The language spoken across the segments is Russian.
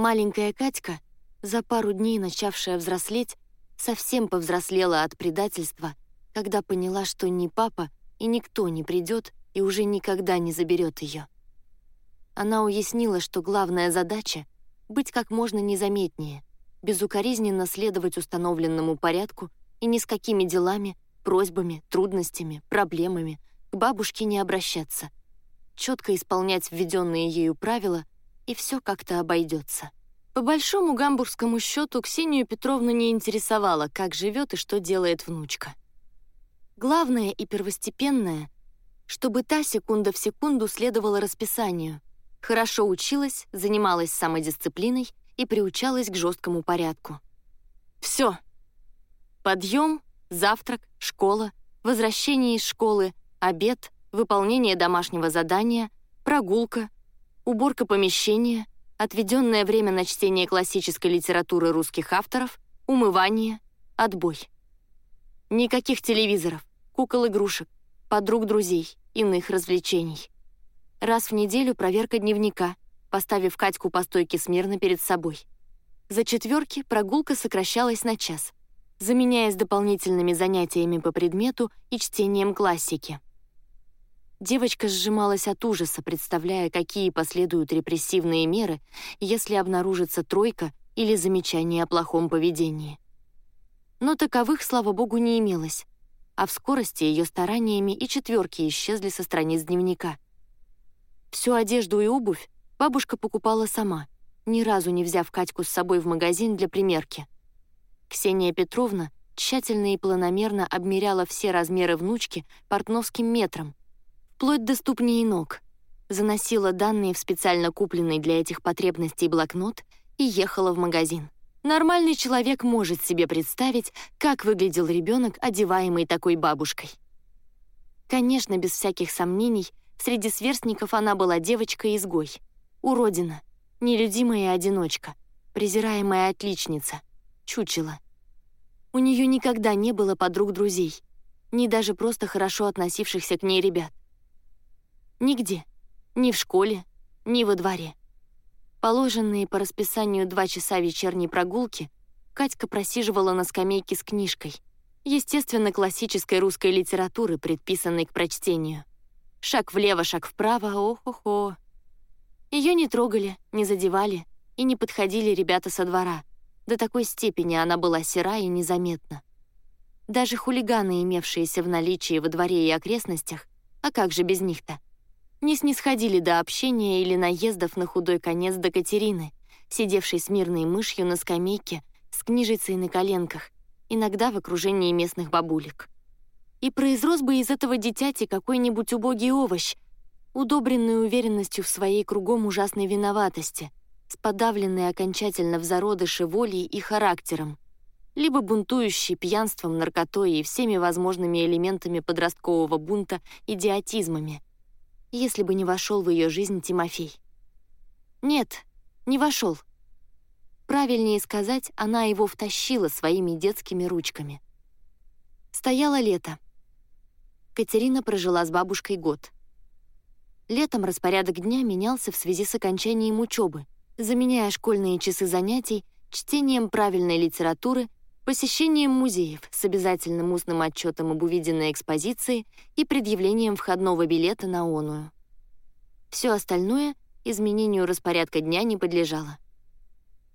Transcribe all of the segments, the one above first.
Маленькая Катька, за пару дней начавшая взрослеть, совсем повзрослела от предательства, когда поняла, что ни папа и никто не придет и уже никогда не заберет ее. Она уяснила, что главная задача — быть как можно незаметнее, безукоризненно следовать установленному порядку и ни с какими делами, просьбами, трудностями, проблемами к бабушке не обращаться, четко исполнять введенные ею правила, и все как-то обойдется. По большому гамбургскому счету Ксению Петровну не интересовало, как живет и что делает внучка. Главное и первостепенное, чтобы та секунда в секунду следовала расписанию, хорошо училась, занималась самодисциплиной и приучалась к жесткому порядку. Все. Подъем, завтрак, школа, возвращение из школы, обед, выполнение домашнего задания, прогулка, уборка помещения, отведенное время на чтение классической литературы русских авторов, умывание, отбой. Никаких телевизоров, кукол-игрушек, подруг друзей, иных развлечений. Раз в неделю проверка дневника, поставив Катьку по стойке смирно перед собой. За четверки прогулка сокращалась на час, заменяясь дополнительными занятиями по предмету и чтением классики. Девочка сжималась от ужаса, представляя, какие последуют репрессивные меры, если обнаружится тройка или замечание о плохом поведении. Но таковых, слава богу, не имелось, а в скорости ее стараниями и четверки исчезли со страниц дневника. Всю одежду и обувь бабушка покупала сама, ни разу не взяв Катьку с собой в магазин для примерки. Ксения Петровна тщательно и планомерно обмеряла все размеры внучки портновским метром, вплоть до ступней ног, заносила данные в специально купленный для этих потребностей блокнот и ехала в магазин. Нормальный человек может себе представить, как выглядел ребенок, одеваемый такой бабушкой. Конечно, без всяких сомнений, среди сверстников она была девочка-изгой, уродина, нелюдимая одиночка, презираемая отличница, чучело. У нее никогда не было подруг-друзей, ни даже просто хорошо относившихся к ней ребят. Нигде, ни в школе, ни во дворе. Положенные по расписанию два часа вечерней прогулки Катька просиживала на скамейке с книжкой. Естественно, классической русской литературы, предписанной к прочтению. Шаг влево, шаг вправо, ох-охо. Ее не трогали, не задевали и не подходили ребята со двора. До такой степени она была сера и незаметна. Даже хулиганы, имевшиеся в наличии во дворе и окрестностях, а как же без них-то, не снисходили до общения или наездов на худой конец до Катерины, сидевшей смирной мышью на скамейке с книжицей на коленках, иногда в окружении местных бабулек. И произрос бы из этого дитяти какой-нибудь убогий овощ, удобренный уверенностью в своей кругом ужасной виноватости, с подавленной окончательно в зародыше волей и характером, либо бунтующий пьянством, наркотой и всеми возможными элементами подросткового бунта идиотизмами — если бы не вошел в ее жизнь Тимофей. Нет, не вошел. Правильнее сказать, она его втащила своими детскими ручками. Стояло лето. Катерина прожила с бабушкой год. Летом распорядок дня менялся в связи с окончанием учебы, заменяя школьные часы занятий чтением правильной литературы посещением музеев с обязательным устным отчетом об увиденной экспозиции и предъявлением входного билета на оную. Все остальное изменению распорядка дня не подлежало.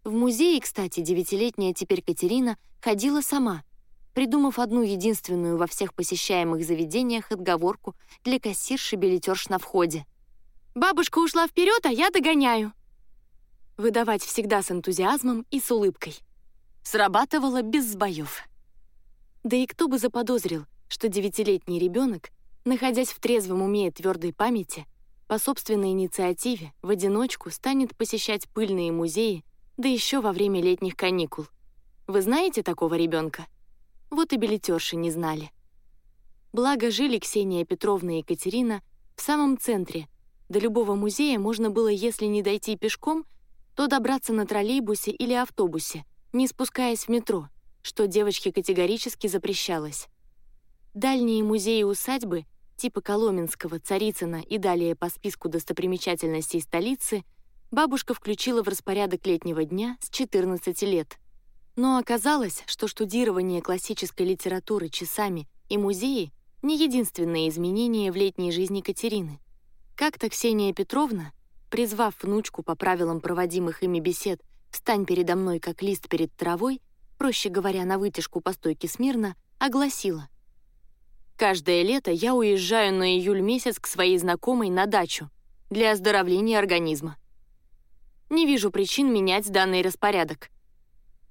В музее, кстати, девятилетняя теперь Катерина ходила сама, придумав одну единственную во всех посещаемых заведениях отговорку для кассирши-билетерш на входе. «Бабушка ушла вперед, а я догоняю!» Выдавать всегда с энтузиазмом и с улыбкой срабатывало без сбоев. Да и кто бы заподозрил, что девятилетний ребенок, находясь в трезвом уме и твердой памяти, по собственной инициативе в одиночку станет посещать пыльные музеи, да еще во время летних каникул. Вы знаете такого ребенка? Вот и билетерши не знали. Благо жили Ксения Петровна и Екатерина в самом центре. До любого музея можно было, если не дойти пешком, то добраться на троллейбусе или автобусе — не спускаясь в метро, что девочке категорически запрещалось. Дальние музеи-усадьбы, типа Коломенского, Царицына и далее по списку достопримечательностей столицы, бабушка включила в распорядок летнего дня с 14 лет. Но оказалось, что штудирование классической литературы часами и музеи — не единственные изменения в летней жизни Катерины. Как-то Ксения Петровна, призвав внучку по правилам проводимых ими бесед «Встань передо мной, как лист перед травой», проще говоря, на вытяжку по стойке смирно, огласила. «Каждое лето я уезжаю на июль месяц к своей знакомой на дачу для оздоровления организма. Не вижу причин менять данный распорядок.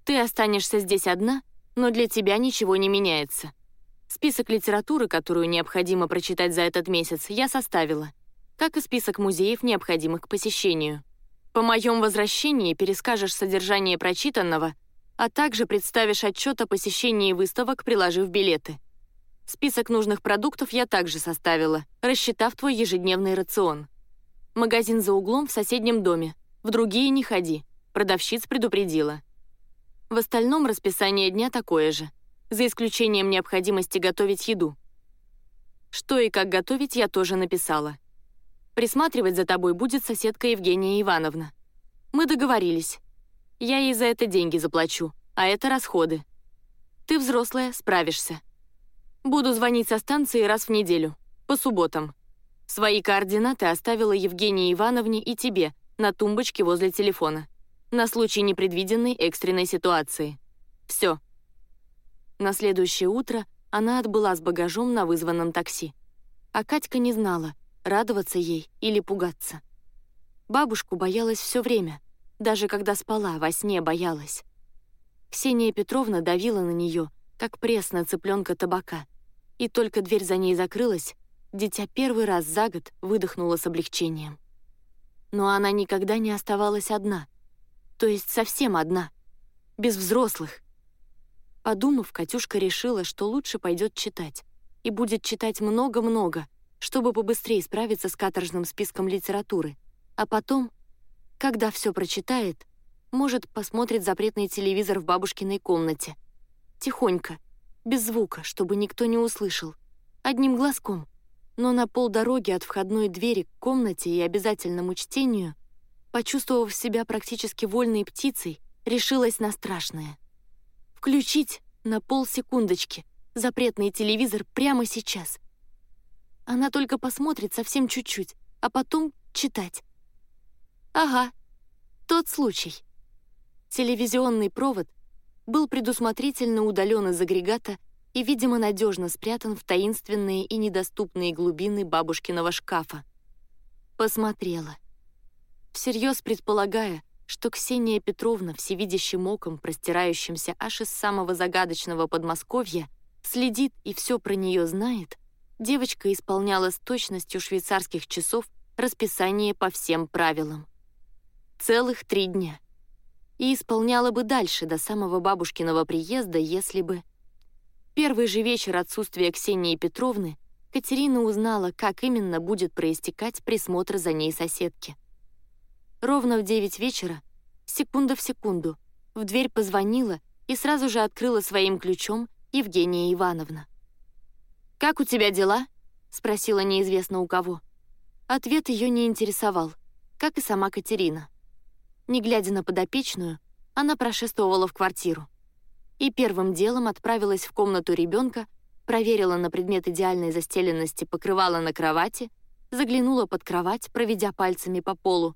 Ты останешься здесь одна, но для тебя ничего не меняется. Список литературы, которую необходимо прочитать за этот месяц, я составила, как и список музеев, необходимых к посещению. По моем возвращении перескажешь содержание прочитанного, а также представишь отчет о посещении выставок, приложив билеты. Список нужных продуктов я также составила, рассчитав твой ежедневный рацион. Магазин за углом в соседнем доме. В другие не ходи. Продавщиц предупредила. В остальном расписание дня такое же, за исключением необходимости готовить еду. Что и как готовить я тоже написала. Присматривать за тобой будет соседка Евгения Ивановна. Мы договорились. Я ей за это деньги заплачу, а это расходы. Ты взрослая, справишься. Буду звонить со станции раз в неделю, по субботам. Свои координаты оставила Евгении Ивановне и тебе на тумбочке возле телефона на случай непредвиденной экстренной ситуации. Все. На следующее утро она отбыла с багажом на вызванном такси. А Катька не знала, радоваться ей или пугаться. Бабушку боялась все время, даже когда спала, во сне боялась. Ксения Петровна давила на нее, как пресс на цыпленка табака. И только дверь за ней закрылась, дитя первый раз за год выдохнула с облегчением. Но она никогда не оставалась одна — то есть совсем одна, без взрослых. Подумав, Катюшка решила, что лучше пойдет читать. И будет читать много-много, чтобы побыстрее справиться с каторжным списком литературы. А потом, когда все прочитает, может, посмотрит запретный телевизор в бабушкиной комнате. Тихонько, без звука, чтобы никто не услышал. Одним глазком. Но на полдороги от входной двери к комнате и обязательному чтению почувствовав себя практически вольной птицей, решилась на страшное. Включить на полсекундочки запретный телевизор прямо сейчас. Она только посмотрит совсем чуть-чуть, а потом читать. Ага, тот случай. Телевизионный провод был предусмотрительно удален из агрегата и, видимо, надежно спрятан в таинственные и недоступные глубины бабушкиного шкафа. Посмотрела всерьез предполагая, что Ксения Петровна всевидящим оком, простирающимся аж из самого загадочного Подмосковья, следит и все про нее знает, девочка исполняла с точностью швейцарских часов расписание по всем правилам. Целых три дня. И исполняла бы дальше, до самого бабушкиного приезда, если бы... Первый же вечер отсутствия Ксении Петровны Катерина узнала, как именно будет проистекать присмотр за ней соседки. Ровно в девять вечера, секунда в секунду, в дверь позвонила и сразу же открыла своим ключом Евгения Ивановна. «Как у тебя дела?» — спросила неизвестно у кого. Ответ ее не интересовал, как и сама Катерина. Не глядя на подопечную, она прошествовала в квартиру. И первым делом отправилась в комнату ребенка, проверила на предмет идеальной застеленности покрывала на кровати, заглянула под кровать, проведя пальцами по полу,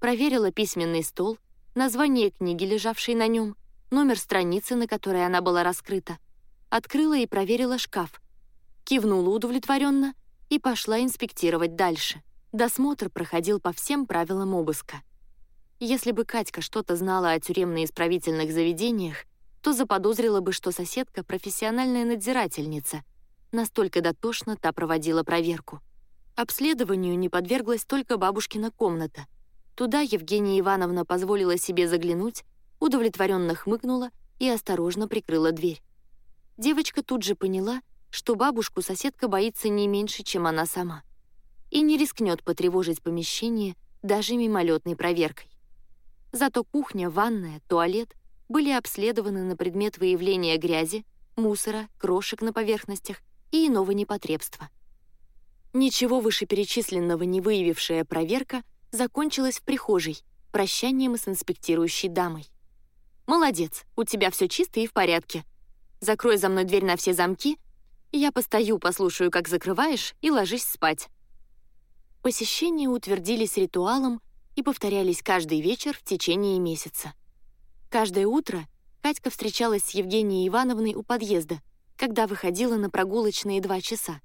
проверила письменный стол, название книги, лежавшей на нем, номер страницы, на которой она была раскрыта, открыла и проверила шкаф, кивнула удовлетворенно и пошла инспектировать дальше. Досмотр проходил по всем правилам обыска. Если бы Катька что-то знала о тюремно-исправительных заведениях, то заподозрила бы, что соседка — профессиональная надзирательница. Настолько дотошно та проводила проверку. Обследованию не подверглась только бабушкина комната — Туда Евгения Ивановна позволила себе заглянуть, удовлетворенно хмыкнула и осторожно прикрыла дверь. Девочка тут же поняла, что бабушку соседка боится не меньше, чем она сама, и не рискнет потревожить помещение даже мимолетной проверкой. Зато кухня, ванная, туалет были обследованы на предмет выявления грязи, мусора, крошек на поверхностях и иного непотребства. Ничего вышеперечисленного не выявившая проверка — закончилась в прихожей, прощанием с инспектирующей дамой. «Молодец, у тебя все чисто и в порядке. Закрой за мной дверь на все замки, я постою, послушаю, как закрываешь, и ложись спать». Посещения утвердились ритуалом и повторялись каждый вечер в течение месяца. Каждое утро Катька встречалась с Евгенией Ивановной у подъезда, когда выходила на прогулочные два часа.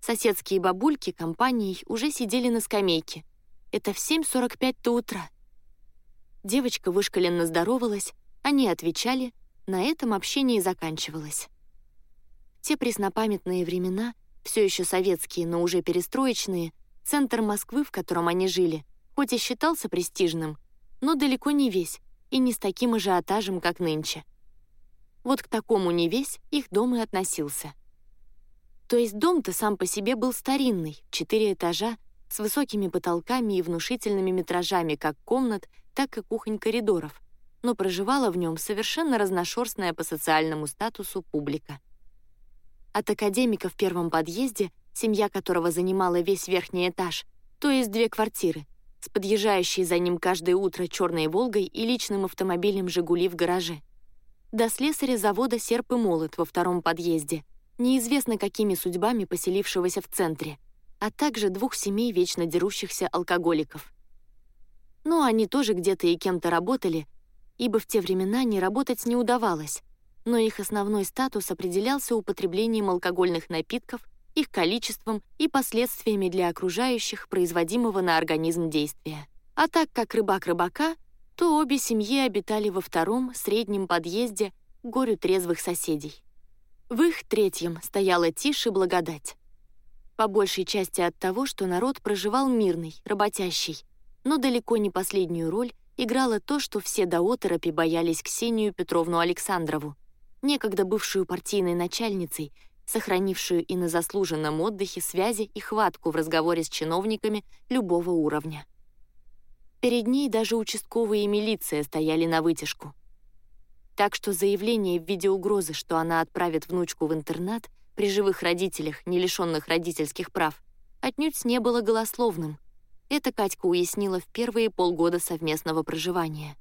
Соседские бабульки компанией уже сидели на скамейке. Это в 7.45 утра. Девочка вышкаленно здоровалась, они отвечали, на этом общение заканчивалось. Те преснопамятные времена, все еще советские, но уже перестроечные, центр Москвы, в котором они жили, хоть и считался престижным, но далеко не весь и не с таким ажиотажем, как нынче. Вот к такому не весь их дом и относился. То есть дом-то сам по себе был старинный, четыре этажа, с высокими потолками и внушительными метражами как комнат, так и кухонь коридоров, но проживала в нем совершенно разношерстная по социальному статусу публика. От академика в первом подъезде, семья которого занимала весь верхний этаж, то есть две квартиры, с подъезжающей за ним каждое утро черной «Волгой» и личным автомобилем «Жигули» в гараже. До слесаря завода «Серп и молот» во втором подъезде, неизвестно какими судьбами поселившегося в центре, а также двух семей вечно дерущихся алкоголиков. Но они тоже где-то и кем-то работали, ибо в те времена не работать не удавалось, но их основной статус определялся употреблением алкогольных напитков, их количеством и последствиями для окружающих производимого на организм действия. А так как рыбак рыбака, то обе семьи обитали во втором, среднем подъезде горю трезвых соседей. В их третьем стояла тишь и благодать. По большей части от того, что народ проживал мирный, работящий, но далеко не последнюю роль играло то, что все до оторопи боялись Ксению Петровну Александрову, некогда бывшую партийной начальницей, сохранившую и на заслуженном отдыхе связи и хватку в разговоре с чиновниками любого уровня. Перед ней даже участковые и милиция стояли на вытяжку. Так что заявление в виде угрозы, что она отправит внучку в интернат при живых родителях, не лишенных родительских прав, отнюдь не было голословным. Это Катька уяснила в первые полгода совместного проживания.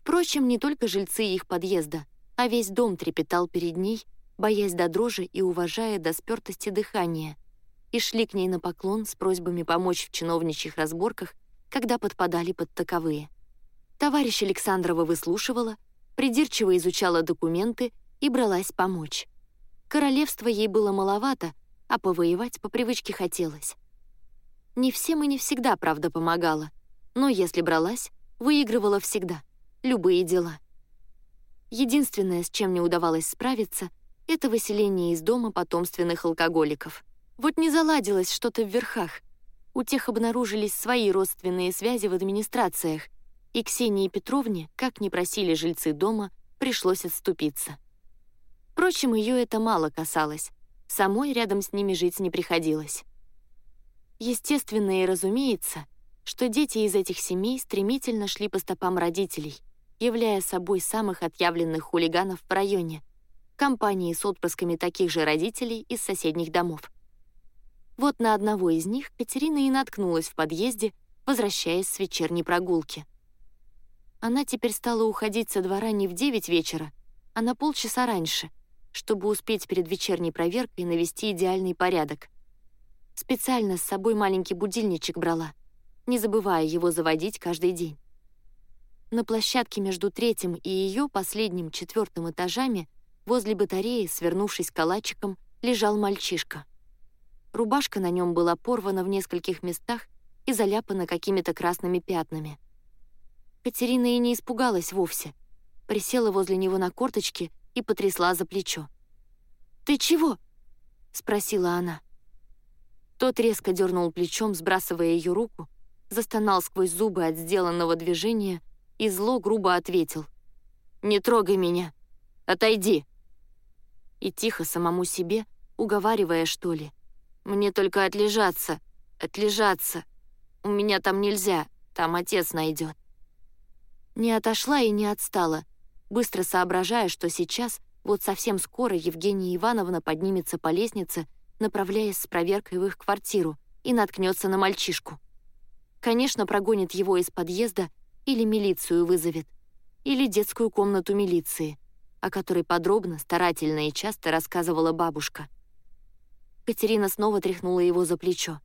Впрочем, не только жильцы их подъезда, а весь дом трепетал перед ней, боясь до дрожи и уважая до спёртости дыхания, и шли к ней на поклон с просьбами помочь в чиновничьих разборках, когда подпадали под таковые. Товарищ Александрова выслушивала, придирчиво изучала документы и бралась помочь. Королевства ей было маловато, а повоевать по привычке хотелось. Не всем и не всегда, правда, помогала, но если бралась, выигрывала всегда, любые дела. Единственное, с чем не удавалось справиться, это выселение из дома потомственных алкоголиков. Вот не заладилось что-то в верхах. У тех обнаружились свои родственные связи в администрациях, и Ксении Петровне, как ни просили жильцы дома, пришлось отступиться. Впрочем, ее это мало касалось. Самой рядом с ними жить не приходилось. Естественно и разумеется, что дети из этих семей стремительно шли по стопам родителей, являя собой самых отъявленных хулиганов в районе, компании с отпрысками таких же родителей из соседних домов. Вот на одного из них Катерина и наткнулась в подъезде, возвращаясь с вечерней прогулки. Она теперь стала уходить со двора не в девять вечера, а на полчаса раньше, чтобы успеть перед вечерней проверкой навести идеальный порядок. Специально с собой маленький будильничек брала, не забывая его заводить каждый день. На площадке между третьим и ее последним четвертым этажами возле батареи, свернувшись калачиком, лежал мальчишка. Рубашка на нем была порвана в нескольких местах и заляпана какими-то красными пятнами. Катерина и не испугалась вовсе. Присела возле него на корточки и потрясла за плечо. «Ты чего?» — спросила она. Тот резко дернул плечом, сбрасывая ее руку, застонал сквозь зубы от сделанного движения и зло грубо ответил. «Не трогай меня! Отойди!» И тихо самому себе, уговаривая, что ли. «Мне только отлежаться, отлежаться. У меня там нельзя, там отец найдет». Не отошла и не отстала, быстро соображая, что сейчас, вот совсем скоро Евгения Ивановна поднимется по лестнице направляясь с проверкой в их квартиру, и наткнется на мальчишку. Конечно, прогонит его из подъезда или милицию вызовет, или детскую комнату милиции, о которой подробно, старательно и часто рассказывала бабушка. Катерина снова тряхнула его за плечо.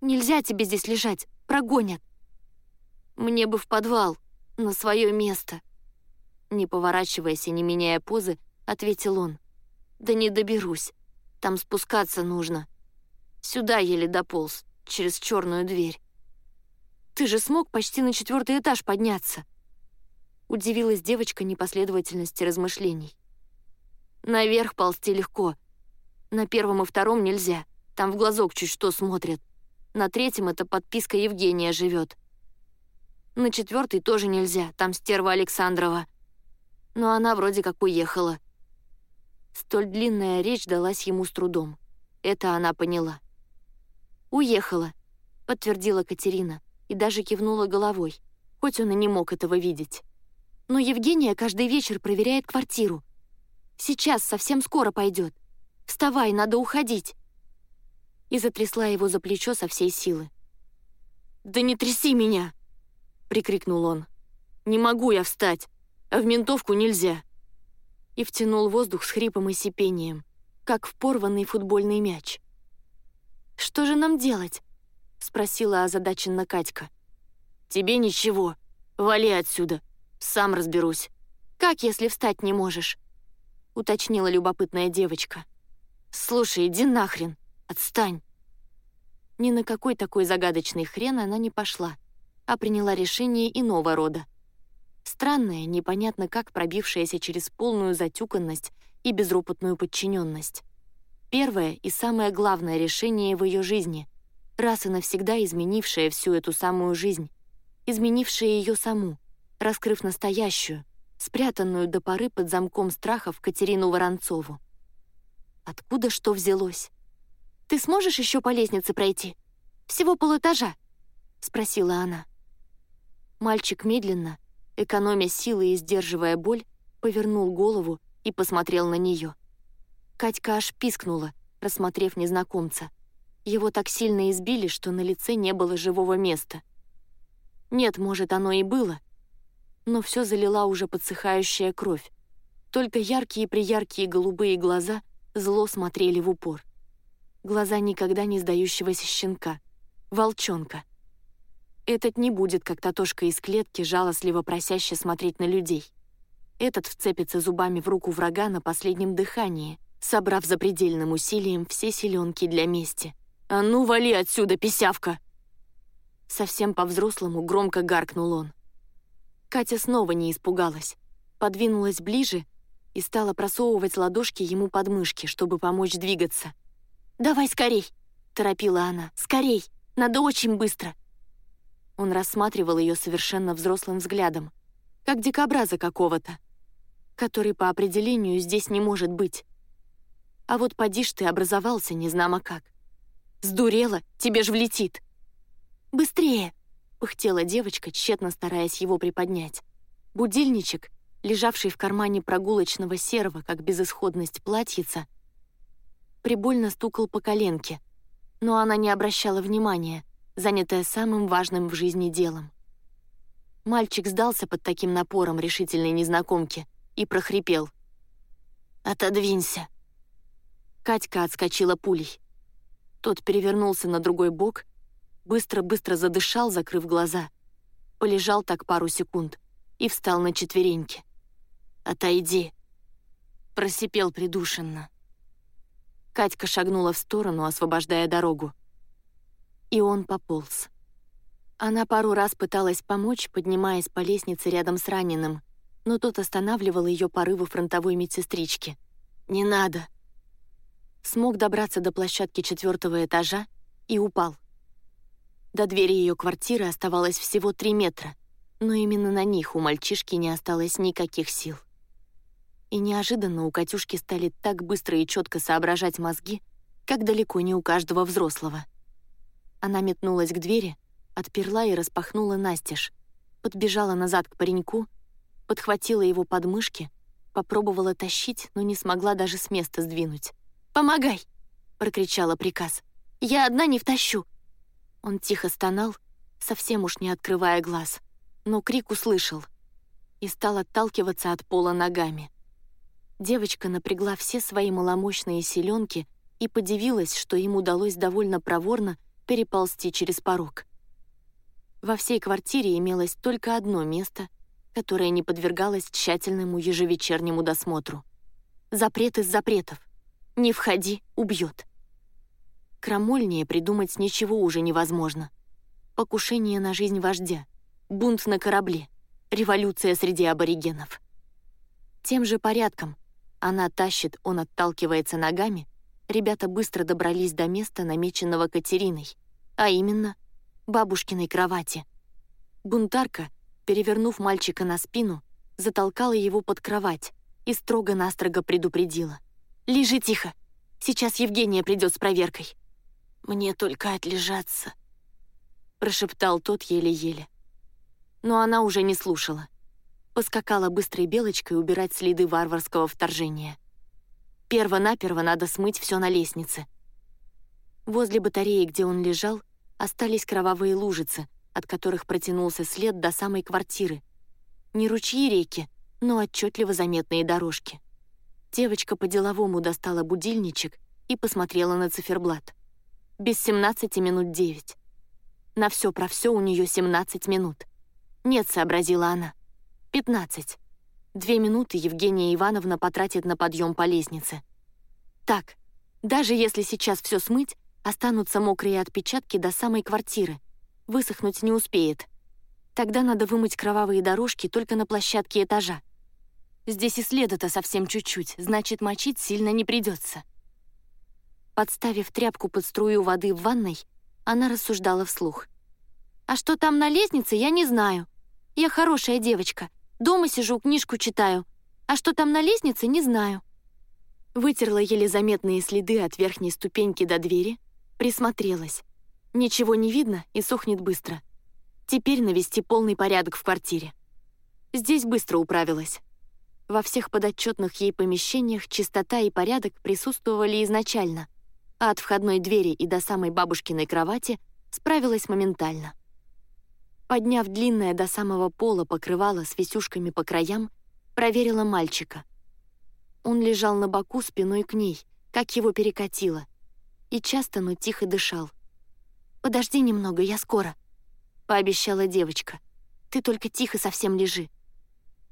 «Нельзя тебе здесь лежать, прогонят!» «Мне бы в подвал, на свое место!» Не поворачиваясь и не меняя позы, ответил он. «Да не доберусь, там спускаться нужно. Сюда еле дополз, через черную дверь». «Ты же смог почти на четвертый этаж подняться!» Удивилась девочка непоследовательности размышлений. «Наверх ползти легко. На первом и втором нельзя, там в глазок чуть что смотрят. На третьем эта подписка Евгения живет. На четвертый тоже нельзя, там стерва Александрова. Но она вроде как уехала. Столь длинная речь далась ему с трудом. Это она поняла. «Уехала», — подтвердила Катерина и даже кивнула головой, хоть он и не мог этого видеть. «Но Евгения каждый вечер проверяет квартиру. Сейчас, совсем скоро пойдет. Вставай, надо уходить и затрясла его за плечо со всей силы. «Да не тряси меня!» — прикрикнул он. «Не могу я встать, а в ментовку нельзя!» И втянул воздух с хрипом и сипением, как в порванный футбольный мяч. «Что же нам делать?» — спросила озадаченно Катька. «Тебе ничего. Вали отсюда. Сам разберусь. Как, если встать не можешь?» — уточнила любопытная девочка. «Слушай, иди нахрен. Отстань!» Ни на какой такой загадочный хрен она не пошла, а приняла решение иного рода. Странное, непонятно как пробившееся через полную затюканность и безропотную подчиненность. Первое и самое главное решение в ее жизни, раз и навсегда изменившее всю эту самую жизнь, изменившее ее саму, раскрыв настоящую, спрятанную до поры под замком страхов Катерину Воронцову. Откуда что взялось? «Ты сможешь еще по лестнице пройти? Всего полэтажа?» — спросила она. Мальчик медленно, экономя силы и сдерживая боль, повернул голову и посмотрел на нее. Катька аж пискнула, рассмотрев незнакомца. Его так сильно избили, что на лице не было живого места. Нет, может, оно и было, но все залила уже подсыхающая кровь. Только яркие-прияркие голубые глаза зло смотрели в упор глаза никогда не сдающегося щенка, волчонка. Этот не будет, как Татошка из клетки, жалостливо просяще смотреть на людей. Этот вцепится зубами в руку врага на последнем дыхании, собрав за предельным усилием все силенки для мести. «А ну, вали отсюда, писявка!» Совсем по-взрослому громко гаркнул он. Катя снова не испугалась, подвинулась ближе и стала просовывать ладошки ему под мышки, чтобы помочь двигаться — «Давай скорей!» — торопила она. «Скорей! Надо очень быстро!» Он рассматривал ее совершенно взрослым взглядом, как дикобраза какого-то, который по определению здесь не может быть. А вот поди ж ты образовался незнамо как. «Сдурела? Тебе ж влетит!» «Быстрее!» — пыхтела девочка, тщетно стараясь его приподнять. Будильничек, лежавший в кармане прогулочного серого, как безысходность платьица, — прибольно стукал по коленке, но она не обращала внимания, занятая самым важным в жизни делом. Мальчик сдался под таким напором решительной незнакомки и прохрипел. «Отодвинься!» Катька отскочила пулей. Тот перевернулся на другой бок, быстро-быстро задышал, закрыв глаза. Полежал так пару секунд и встал на четвереньки. «Отойди!» Просипел придушенно. Катька шагнула в сторону, освобождая дорогу. И он пополз. Она пару раз пыталась помочь, поднимаясь по лестнице рядом с раненым, но тот останавливал ее порывы фронтовой медсестрички. «Не надо!» Смог добраться до площадки четвертого этажа и упал. До двери ее квартиры оставалось всего три метра, но именно на них у мальчишки не осталось никаких сил. И неожиданно у Катюшки стали так быстро и четко соображать мозги, как далеко не у каждого взрослого. Она метнулась к двери, отперла и распахнула настежь, подбежала назад к пареньку, подхватила его подмышки, попробовала тащить, но не смогла даже с места сдвинуть. «Помогай!» — прокричала приказ. «Я одна не втащу!» Он тихо стонал, совсем уж не открывая глаз, но крик услышал и стал отталкиваться от пола ногами. Девочка напрягла все свои маломощные селенки и подивилась, что им удалось довольно проворно переползти через порог. Во всей квартире имелось только одно место, которое не подвергалось тщательному ежевечернему досмотру. Запрет из запретов. «Не входи, убьет». Крамольнее придумать ничего уже невозможно. Покушение на жизнь вождя, бунт на корабле, революция среди аборигенов. Тем же порядком она тащит, он отталкивается ногами, ребята быстро добрались до места, намеченного Катериной, а именно бабушкиной кровати. Бунтарка, перевернув мальчика на спину, затолкала его под кровать и строго-настрого предупредила. «Лежи тихо, сейчас Евгения придет с проверкой». «Мне только отлежаться», — прошептал тот еле-еле. Но она уже не слушала. Поскакала быстрой белочкой убирать следы варварского вторжения. Перво-наперво надо смыть все на лестнице. Возле батареи, где он лежал, остались кровавые лужицы, от которых протянулся след до самой квартиры. Не ручьи реки, но отчетливо заметные дорожки. Девочка по-деловому достала будильничек и посмотрела на циферблат. Без 17 минут 9. На все про все у нее 17 минут. «Нет», — сообразила она. «15». Две минуты Евгения Ивановна потратит на подъем по лестнице. Так, даже если сейчас все смыть, останутся мокрые отпечатки до самой квартиры. Высохнуть не успеет. Тогда надо вымыть кровавые дорожки только на площадке этажа. Здесь и следа-то совсем чуть-чуть, значит, мочить сильно не придется. Подставив тряпку под струю воды в ванной, она рассуждала вслух. «А что там на лестнице, я не знаю. Я хорошая девочка. Дома сижу, книжку читаю. А что там на лестнице, не знаю». Вытерла еле заметные следы от верхней ступеньки до двери, присмотрелась. Ничего не видно и сохнет быстро. Теперь навести полный порядок в квартире. Здесь быстро управилась. Во всех подотчетных ей помещениях чистота и порядок присутствовали изначально — а от входной двери и до самой бабушкиной кровати справилась моментально. Подняв длинное до самого пола покрывало с висюшками по краям, проверила мальчика. Он лежал на боку спиной к ней, как его перекатило, и часто, но тихо дышал. «Подожди немного, я скоро», — пообещала девочка. «Ты только тихо совсем лежи».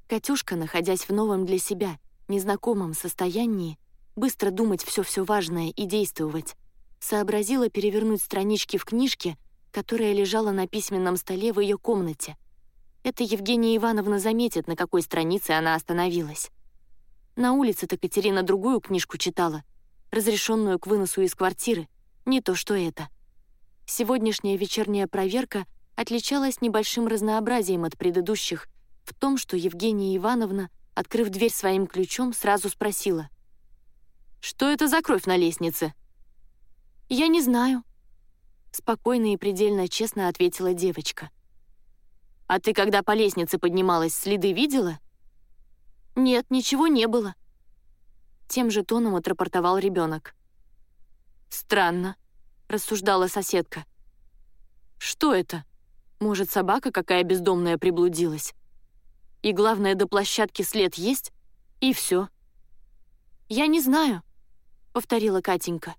Катюшка, находясь в новом для себя, незнакомом состоянии, быстро думать все-все важное и действовать. Сообразила перевернуть странички в книжке, которая лежала на письменном столе в ее комнате. Это Евгения Ивановна заметит, на какой странице она остановилась. На улице-то Катерина другую книжку читала, разрешенную к выносу из квартиры, не то что это. Сегодняшняя вечерняя проверка отличалась небольшим разнообразием от предыдущих в том, что Евгения Ивановна, открыв дверь своим ключом, сразу спросила — что это за кровь на лестнице?» «Я не знаю», — спокойно и предельно честно ответила девочка. «А ты, когда по лестнице поднималась, следы видела?» «Нет, ничего не было», — тем же тоном отрапортовал ребенок. «Странно», — рассуждала соседка. «Что это? Может, собака какая бездомная приблудилась? И главное, до площадки след есть, и все. «Я не знаю», — повторила Катенька.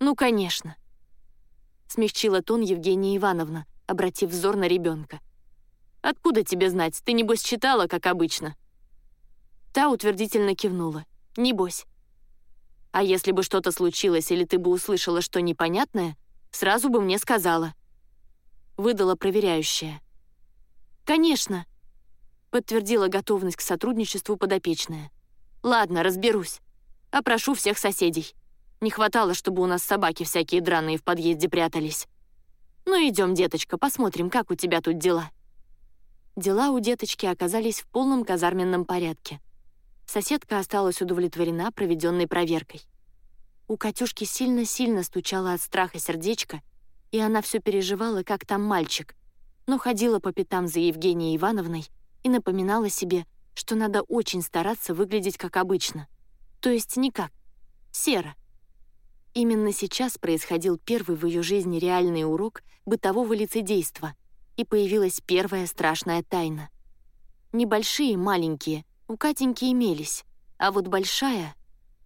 «Ну, конечно», — смягчила тон Евгения Ивановна, обратив взор на ребенка. «Откуда тебе знать? Ты, небось, читала, как обычно?» Та утвердительно кивнула. «Небось». «А если бы что-то случилось или ты бы услышала что непонятное, сразу бы мне сказала». Выдала проверяющая. «Конечно», — подтвердила готовность к сотрудничеству подопечная. «Ладно, разберусь. Опрошу всех соседей. Не хватало, чтобы у нас собаки всякие драные в подъезде прятались. Ну идем, деточка, посмотрим, как у тебя тут дела». Дела у деточки оказались в полном казарменном порядке. Соседка осталась удовлетворена проведенной проверкой. У Катюшки сильно-сильно стучало от страха сердечко, и она все переживала, как там мальчик, но ходила по пятам за Евгенией Ивановной и напоминала себе, что надо очень стараться выглядеть как обычно — то есть никак. Серо. Именно сейчас происходил первый в ее жизни реальный урок бытового лицедейства, и появилась первая страшная тайна. Небольшие, маленькие, у Катеньки имелись, а вот большая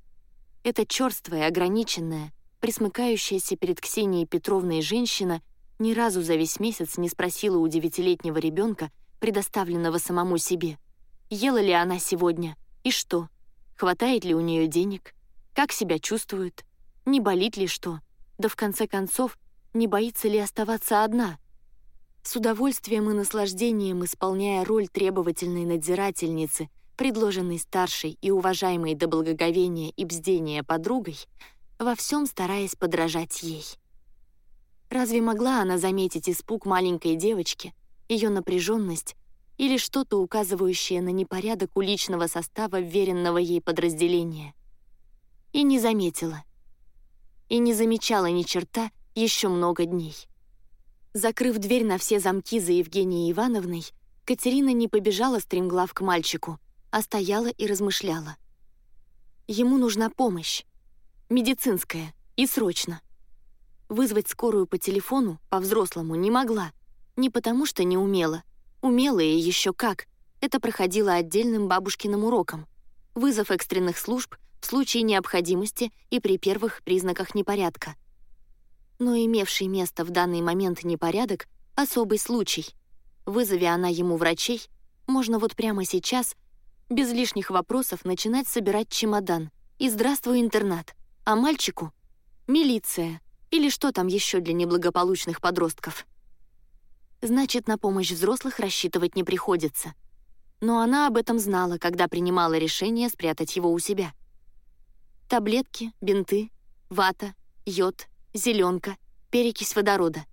— это черствая, ограниченная, присмыкающаяся перед Ксенией Петровной женщина ни разу за весь месяц не спросила у девятилетнего ребенка, предоставленного самому себе, ела ли она сегодня? И что, хватает ли у нее денег, как себя чувствует, не болит ли что, да в конце концов, не боится ли оставаться одна. С удовольствием и наслаждением исполняя роль требовательной надзирательницы, предложенной старшей и уважаемой до благоговения и бздения подругой, во всем стараясь подражать ей. Разве могла она заметить испуг маленькой девочки, ее напряженность или что-то, указывающее на непорядок уличного состава веренного ей подразделения? И не заметила. И не замечала ни черта еще много дней. Закрыв дверь на все замки за Евгенией Ивановной, Катерина не побежала стремглав к мальчику, а стояла и размышляла. Ему нужна помощь. Медицинская. И срочно. Вызвать скорую по телефону, по-взрослому, не могла. Не потому что не умела. Умела и еще как. Это проходило отдельным бабушкиным уроком. Вызов экстренных служб в случае необходимости и при первых признаках непорядка. Но имевший место в данный момент непорядок — особый случай. Вызови она ему врачей, можно вот прямо сейчас, без лишних вопросов, начинать собирать чемодан. И здравствуй, интернат. А мальчику — милиция — или что там еще для неблагополучных подростков? Значит, на помощь взрослых рассчитывать не приходится. Но она об этом знала, когда принимала решение спрятать его у себя. Таблетки, бинты, вата, йод, зеленка, перекись водорода.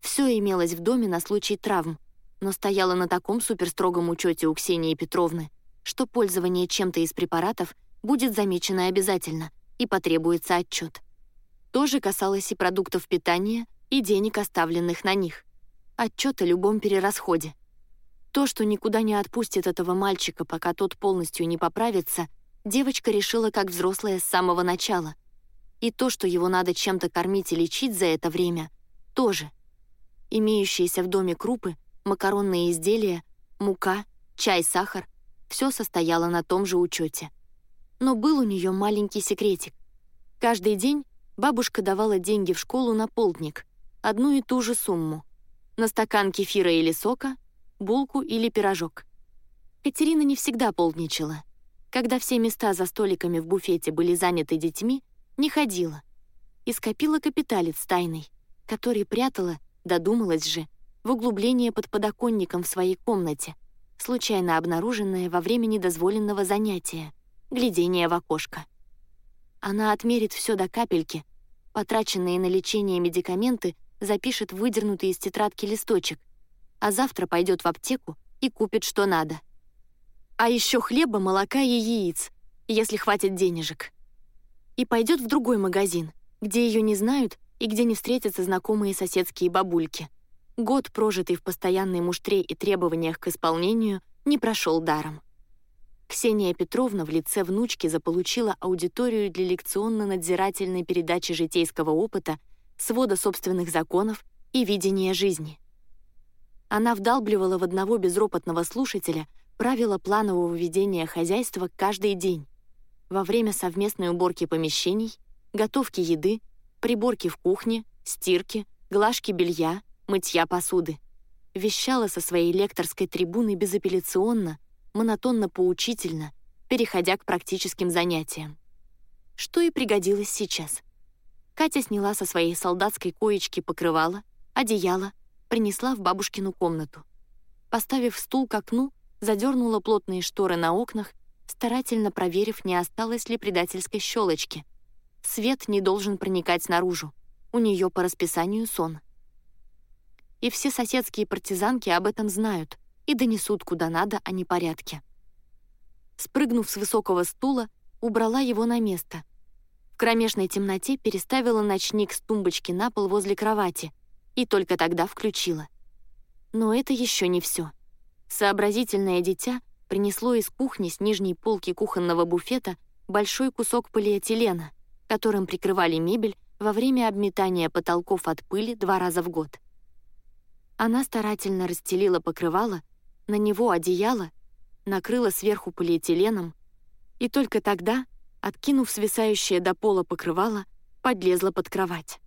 Все имелось в доме на случай травм, но стояло на таком суперстрогом учете у Ксении Петровны, что пользование чем-то из препаратов будет замечено обязательно и потребуется отчет. То же касалось и продуктов питания, и денег, оставленных на них. Отчет о любом перерасходе. То, что никуда не отпустит этого мальчика, пока тот полностью не поправится, девочка решила как взрослая с самого начала. И то, что его надо чем-то кормить и лечить за это время, тоже. Имеющиеся в доме крупы, макаронные изделия, мука, чай, сахар — все состояло на том же учете. Но был у нее маленький секретик. Каждый день бабушка давала деньги в школу на полдник, одну и ту же сумму. На стакан кефира или сока, булку или пирожок. Катерина не всегда полдничала. Когда все места за столиками в буфете были заняты детьми, не ходила. И скопила капиталец тайный, который прятала, додумалась же, в углубление под подоконником в своей комнате, случайно обнаруженное во время недозволенного занятия — глядения в окошко. Она отмерит все до капельки, потраченные на лечение медикаменты запишет выдернутый из тетрадки листочек, а завтра пойдет в аптеку и купит что надо. А еще хлеба, молока и яиц, если хватит денежек. И пойдет в другой магазин, где ее не знают и где не встретятся знакомые соседские бабульки. Год, прожитый в постоянной муштре и требованиях к исполнению, не прошел даром. Ксения Петровна в лице внучки заполучила аудиторию для лекционно-надзирательной передачи житейского опыта, свода собственных законов и видения жизни. Она вдалбливала в одного безропотного слушателя правила планового ведения хозяйства каждый день, во время совместной уборки помещений, готовки еды, приборки в кухне, стирки, глажки белья, мытья посуды. Вещала со своей лекторской трибуны безапелляционно, монотонно-поучительно, переходя к практическим занятиям. Что и пригодилось сейчас. Катя сняла со своей солдатской коечки покрывало, одеяло, принесла в бабушкину комнату. Поставив стул к окну, задернула плотные шторы на окнах, старательно проверив, не осталось ли предательской щелочки. Свет не должен проникать наружу. У нее по расписанию сон. И все соседские партизанки об этом знают, и донесут куда надо о непорядке. Спрыгнув с высокого стула, убрала его на место. Кромешной темноте переставила ночник с тумбочки на пол возле кровати и только тогда включила. Но это еще не все. Сообразительное дитя принесло из кухни с нижней полки кухонного буфета большой кусок полиэтилена, которым прикрывали мебель, во время обметания потолков от пыли два раза в год. Она старательно расстелила покрывало, на него одеяло, накрыла сверху полиэтиленом и только тогда, откинув свисающее до пола покрывало, подлезла под кровать.